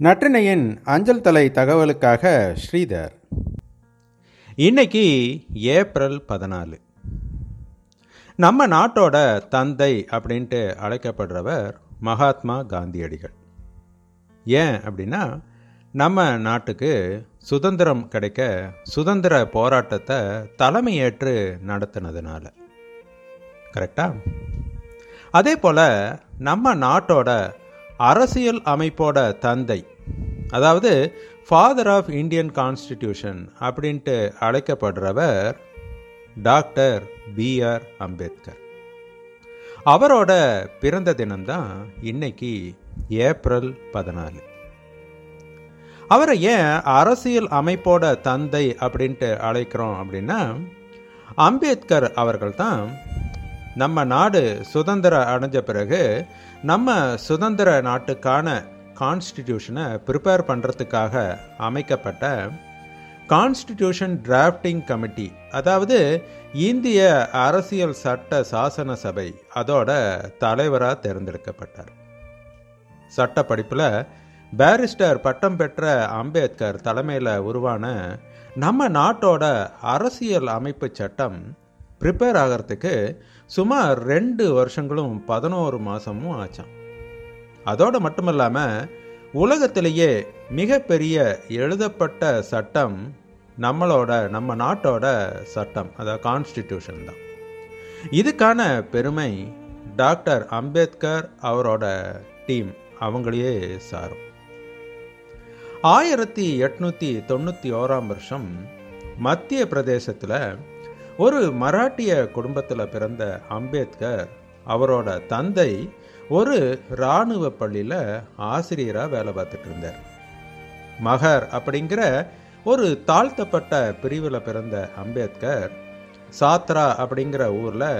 நற்றினையின் அஞ்சல் தலை தகவலுக்காக ஸ்ரீதர். இன்னைக்கு ஏப்ரல் பதினாலு. நம்ம நாட்டோட தந்தை அப்படின்ட்டு அழைக்கப்படுறவர் மகாத்மா காந்தியடிகள். ஏன் அப்படின்னா நம்ம நாட்டுக்கு சுதந்திரம் கிடைக்க சுதந்திர போராட்டத்தை தலைமையேற்று நடத்தினதுனால. கரெக்டா அதே போல் நம்ம நாட்டோட அரசியல் அமைப்போட தந்தை அதாவது ஃபாதர் ஆஃப் இந்தியன் கான்ஸ்டிடியூஷன் அப்படின்ட்டு அழைக்கப்படுறவர் டாக்டர் பிஆர் அம்பேத்கர். அவரோட பிறந்த தினம்தான் இன்னைக்கு ஏப்ரல் பதினாலு. அவரை ஏன் அரசியல் அமைப்போட தந்தை அப்படின்ட்டு அழைக்கிறோம் அப்படின்னா அம்பேத்கர் அவர்கள் தான் நம்ம நாடு சுதந்திரம் அடைஞ்ச பிறகு நம்ம சுதந்திர நாட்டுக்கான கான்ஸ்டிடியூஷனை ப்ரிப்பேர் பண்ணுறதுக்காக அமைக்கப்பட்ட கான்ஸ்டிடியூஷன் டிராஃப்டிங் கமிட்டி அதாவது இந்திய அரசியல் சட்ட சாசன சபை அதோட தலைவராக தேர்ந்தெடுக்கப்பட்டார். சட்ட படிப்பில் பேரிஸ்டர் பட்டம் பெற்ற அம்பேத்கர் தலைமையில் உருவான நம்ம நாட்டோட அரசியல் அமைப்பு சட்டம் ப்ரிப்பேர் ஆகிறதுக்கு சுமார் ரெண்டு வருஷங்களும் பதினோரு மாதமும் ஆச்சான் அதோடு மட்டும் இல்லாமல் உலகத்திலேயே மிகப்பெரிய எழுதப்பட்ட சட்டம் நம்மளோட நம்ம நாட்டோட சட்டம் அதாவது கான்ஸ்டிடியூஷன் தான். இதுக்கான பெருமை டாக்டர் அம்பேத்கர் அவரோட டீம் அவங்களையே சாரும். ஆயிரத்தி எட்நூற்றி தொண்ணூற்றி ஓராம் வருஷம் மத்திய பிரதேசத்தில் ஒரு மராட்டிய குடும்பத்தில் பிறந்த அம்பேத்கர் அவரோட தந்தை ஒரு இராணுவ பள்ளியில் ஆசிரியராக வேலை பார்த்துட்டு இருந்தார். மகர் அப்படிங்கிற ஒரு தாழ்த்தப்பட்ட பிரிவில் பிறந்த அம்பேத்கர் சாத்ரா அப்படிங்கிற ஊரில்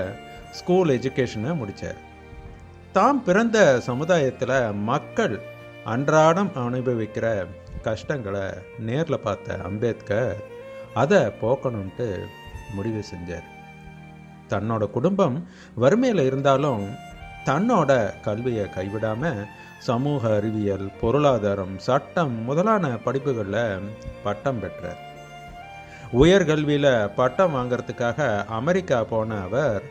ஸ்கூல் எஜுகேஷனை முடித்தார் தாம் பிறந்த சமுதாயத்தில் மக்கள் அன்றாடம் அனுபவிக்கிற கஷ்டங்களை நேரில் பார்த்த அம்பேத்கர் அதை போக்கணுன்ட்டு முடிவு செஞ்சார். தன்னோட குடும்பம் வறுமையில் இருந்தாலும் தன்னோட கல்வியை கைவிடாமல் சமூக அறிவியல் பொருளாதாரம் சட்டம் முதலான படிப்புகளில் பட்டம் பெற்றார். உயர்கல்வியில் பட்டம் வாங்கிறதுக்காக அமெரிக்கா போன அவர்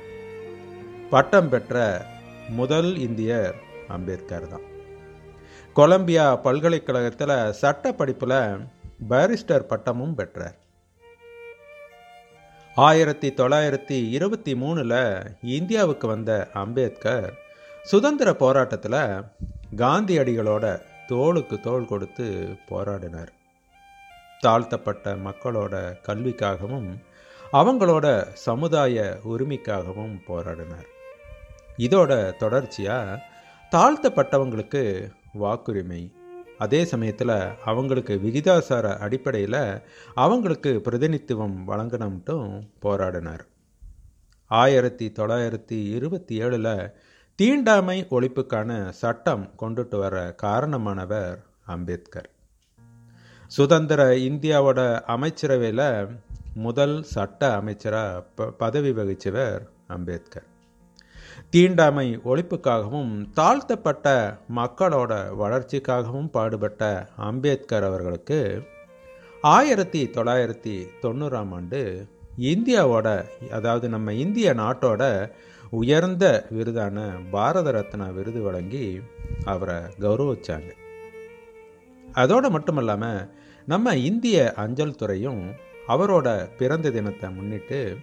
பட்டம் பெற்ற முதல் இந்தியர் அம்பேத்கர் தான். கொலம்பியா பல்கலைக்கழகத்தில் சட்ட படிப்பில் பாரிஸ்டர் பட்டமும் பெற்றார். ஆயிரத்தி தொள்ளாயிரத்தி இருபத்தி மூணில் இந்தியாவுக்கு வந்த அம்பேத்கர் சுதந்திர போராட்டத்தில் காந்தியடிகளோட தோளுக்கு தோள் கொடுத்து போராடினார். தாழ்த்தப்பட்ட மக்களோட கல்விக்காகவும் அவங்களோட சமுதாய உரிமைக்காகவும் போராடினார். இதோட தொடர்ச்சியாக தாழ்த்தப்பட்டவங்களுக்கு வாக்குரிமை அதே சமயத்தில் அவங்களுக்கு விகிதாசார அடிப்படையில் அவங்களுக்கு பிரதிநிதித்துவம் வழங்கணும்ட்டும் போராடினார். ஆயிரத்தி தொள்ளாயிரத்தி இருபத்தி ஏழில் தீண்டாமை ஒழிப்புக்கான சட்டம் கொண்டுட்டு வர காரணமானவர் அம்பேத்கர். சுதந்திர இந்தியாவோட அமைச்சரவையில் முதல் சட்ட அமைச்சராக ப பதவி வகித்தவர் அம்பேத்கர். தீண்டாமை ஒழிப்புக்காகவும் தாழ்த்தப்பட்ட மக்களோட வளர்ச்சிக்காகவும் பாடுபட்ட அம்பேத்கர் அவர்களுக்கு ஆயிரத்தி தொள்ளாயிரத்தி தொண்ணூறாம் ஆண்டு இந்தியாவோட அதாவது நம்ம இந்திய நாட்டோட உயர்ந்த விருதான பாரத ரத்னா விருது வழங்கி அவரை கௌரவிச்சாங்க. அதோடு மட்டும் இல்லாமல் நம்ம இந்திய அஞ்சல் துறையும் அவரோட பிறந்த தினத்தை முன்னிட்டு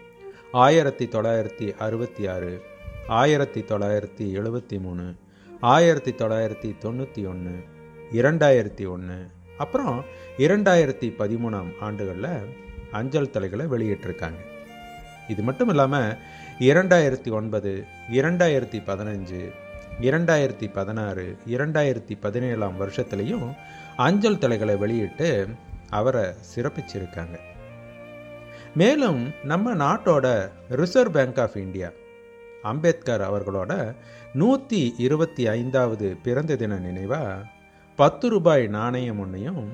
ஆயிரத்தி தொள்ளாயிரத்தி அறுபத்தி ஆறு ஆயிரத்தி தொள்ளாயிரத்தி எழுபத்தி மூணு ஆயிரத்தி தொள்ளாயிரத்தி தொண்ணூற்றி ஒன்று இரண்டாயிரத்தி ஒன்று அப்புறம் இரண்டாயிரத்தி பதிமூணாம் ஆண்டுகளில் அஞ்சல் தலைகளை வெளியிட்டிருக்காங்க. இது மட்டும் இல்லாமல் இரண்டாயிரத்தி ஒன்பது இரண்டாயிரத்தி பதினஞ்சு இரண்டாயிரத்தி பதினாறு இரண்டாயிரத்தி பதினேழாம் வருஷத்துலேயும் அஞ்சல் தலைகளை வெளியிட்டு அவரை சிறப்பிச்சிருக்காங்க. மேலும் நம்ம நாட்டோட Reserve Bank of India Ambedkar அவர்களோட நூற்றி இருபத்தி ஐந்தாவது பிறந்த தின நினைவாக பத்து ரூபாய் நாணயம் ஒன்றையும்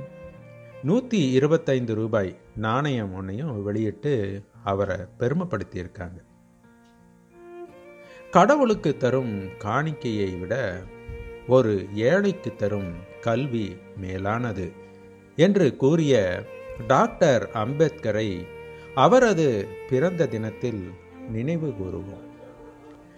நூற்றி இருபத்தைந்து ரூபாய் நாணயம் ஒன்றையும் வெளியிட்டு அவரை பெருமைப்படுத்தியிருக்காங்க. கடவுளுக்கு தரும் காணிக்கையை விட ஒரு ஏழைக்கு தரும் கல்வி மேலானது என்று கூறிய டாக்டர் அம்பேத்கரை அவரது பிறந்த தினத்தில் நினைவு கூறுவோம்.